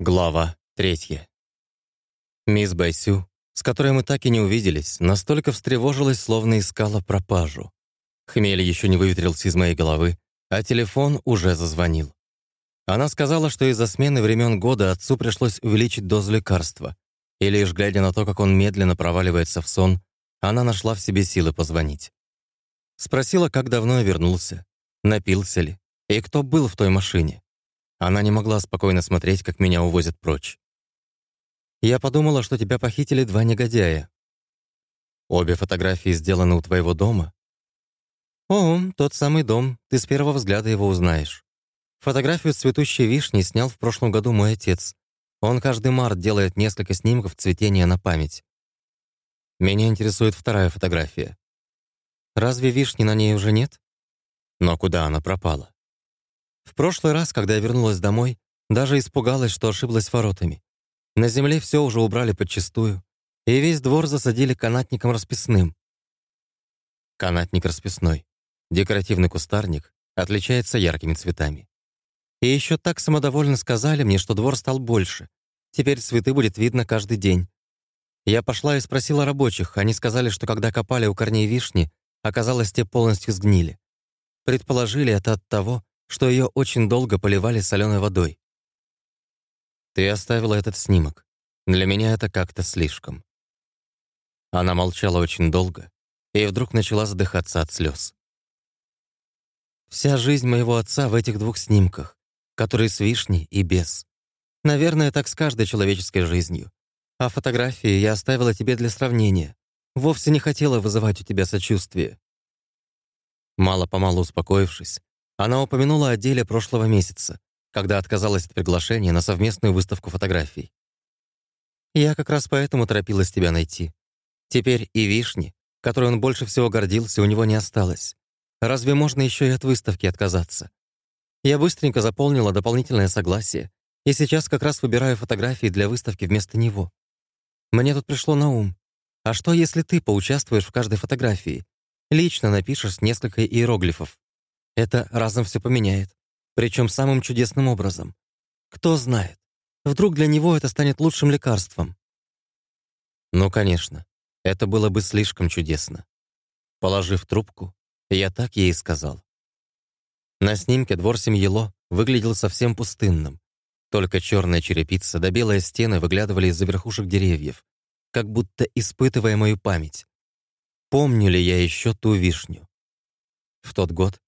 Глава третья. Мисс Байсю, с которой мы так и не увиделись, настолько встревожилась, словно искала пропажу. Хмель еще не выветрился из моей головы, а телефон уже зазвонил. Она сказала, что из-за смены времен года отцу пришлось увеличить дозу лекарства, и лишь глядя на то, как он медленно проваливается в сон, она нашла в себе силы позвонить. Спросила, как давно я вернулся, напился ли, и кто был в той машине. Она не могла спокойно смотреть, как меня увозят прочь. «Я подумала, что тебя похитили два негодяя. Обе фотографии сделаны у твоего дома?» «О, тот самый дом. Ты с первого взгляда его узнаешь. Фотографию цветущей вишни снял в прошлом году мой отец. Он каждый март делает несколько снимков цветения на память. Меня интересует вторая фотография. Разве вишни на ней уже нет? Но куда она пропала? В прошлый раз, когда я вернулась домой, даже испугалась, что ошиблась воротами. На земле все уже убрали подчистую, и весь двор засадили канатником расписным. Канатник расписной, декоративный кустарник, отличается яркими цветами. И еще так самодовольно сказали мне, что двор стал больше. Теперь цветы будет видно каждый день. Я пошла и спросила рабочих. Они сказали, что когда копали у корней вишни, оказалось, те полностью сгнили. Предположили это от того, что ее очень долго поливали соленой водой. Ты оставила этот снимок. Для меня это как-то слишком. Она молчала очень долго и вдруг начала задыхаться от слез. Вся жизнь моего отца в этих двух снимках, которые с вишней и без. Наверное, так с каждой человеческой жизнью. А фотографии я оставила тебе для сравнения. Вовсе не хотела вызывать у тебя сочувствие. Мало-помалу успокоившись, она упомянула о деле прошлого месяца, когда отказалась от приглашения на совместную выставку фотографий. «Я как раз поэтому торопилась тебя найти. Теперь и вишни, которой он больше всего гордился, у него не осталось. Разве можно еще и от выставки отказаться? Я быстренько заполнила дополнительное согласие, и сейчас как раз выбираю фотографии для выставки вместо него. Мне тут пришло на ум. А что, если ты поучаствуешь в каждой фотографии? Лично напишешь несколько иероглифов. Это разом все поменяет. Причем самым чудесным образом. Кто знает, вдруг для него это станет лучшим лекарством. Ну, конечно, это было бы слишком чудесно. Положив трубку, я так ей сказал. На снимке двор семьи Ло выглядел совсем пустынным. Только черная черепица да белые стены выглядывали из-за верхушек деревьев, как будто испытывая мою память. Помню ли я еще ту вишню? В тот год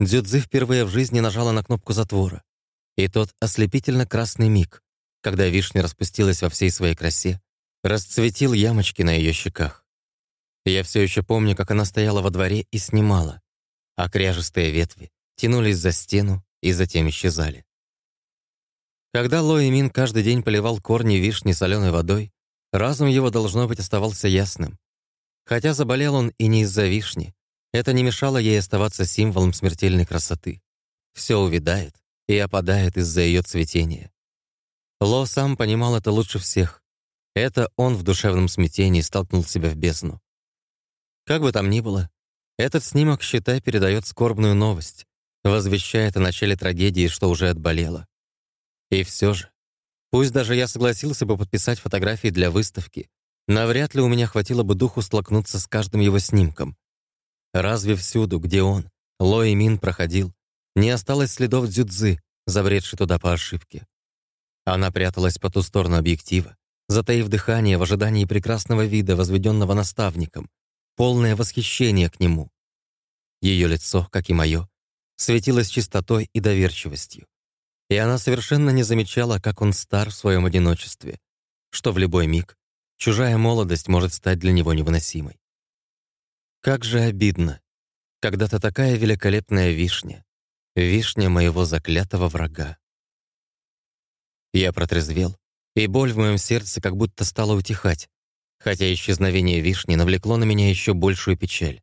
Дзюдзи впервые в жизни нажала на кнопку затвора. И тот ослепительно красный миг, когда вишня распустилась во всей своей красе, расцветил ямочки на ее щеках. Я все еще помню, как она стояла во дворе и снимала, а кряжестые ветви тянулись за стену и затем исчезали. Когда Ло Мин каждый день поливал корни вишни соленой водой, разум его, должно быть, оставался ясным. Хотя заболел он и не из-за вишни, это не мешало ей оставаться символом смертельной красоты. Все увядает и опадает из-за ее цветения. Ло сам понимал это лучше всех. Это он в душевном смятении столкнул себя в бездну. Как бы там ни было, этот снимок, считай, передает скорбную новость, возвещает о начале трагедии, что уже отболело. И все же, пусть даже я согласился бы подписать фотографии для выставки, навряд ли у меня хватило бы духу столкнуться с каждым его снимком, Разве всюду, где он, Лои Мин проходил, не осталось следов дзюдзы, забредшей туда по ошибке? Она пряталась по ту сторону объектива, затаив дыхание в ожидании прекрасного вида, возведенного наставником, полное восхищение к нему. Ее лицо, как и мое, светилось чистотой и доверчивостью. И она совершенно не замечала, как он стар в своем одиночестве, что в любой миг чужая молодость может стать для него невыносимой. Как же обидно. Когда-то такая великолепная вишня. Вишня моего заклятого врага. Я протрезвел, и боль в моем сердце как будто стала утихать, хотя исчезновение вишни навлекло на меня еще большую печаль.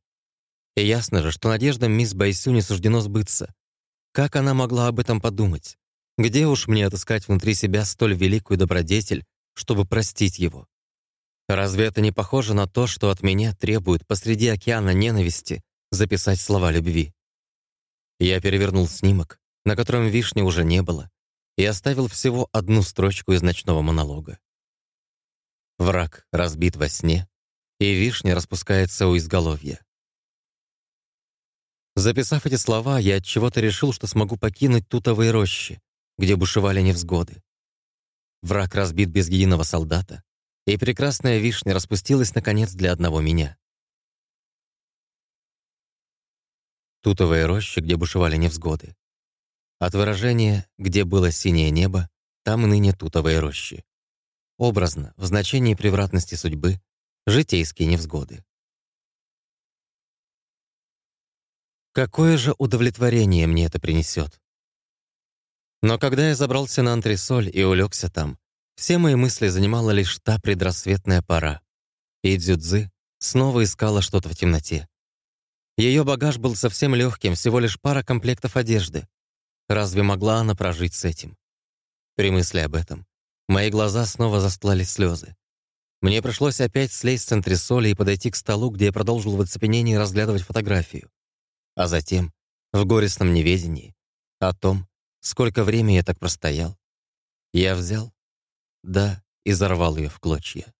И ясно же, что надеждам мисс Байсю не суждено сбыться. Как она могла об этом подумать? Где уж мне отыскать внутри себя столь великую добродетель, чтобы простить его? Разве это не похоже на то, что от меня требуют посреди океана ненависти записать слова любви? Я перевернул снимок, на котором вишни уже не было, и оставил всего одну строчку из ночного монолога. Враг разбит во сне, и вишня распускается у изголовья. Записав эти слова, я от чего-то решил, что смогу покинуть тутовые рощи, где бушевали невзгоды. Враг разбит без единого солдата, и прекрасная вишня распустилась, наконец, для одного меня. Тутовые рощи, где бушевали невзгоды. От выражения «где было синее небо», там ныне тутовые рощи. Образно, в значении превратности судьбы, житейские невзгоды. Какое же удовлетворение мне это принесет? Но когда я забрался на антресоль и улегся там, все мои мысли занимала лишь та предрассветная пора. И Дзюдзы снова искала что-то в темноте. Ее багаж был совсем легким, всего лишь пара комплектов одежды. Разве могла она прожить с этим? При мысли об этом мои глаза снова застлали слезы. Мне пришлось опять слезть с антресоли и подойти к столу, где я продолжил в оцепенении разглядывать фотографию. А затем, в горестном неведении, о том, сколько времени я так простоял, я взял, да, и зарвал ее в клочья.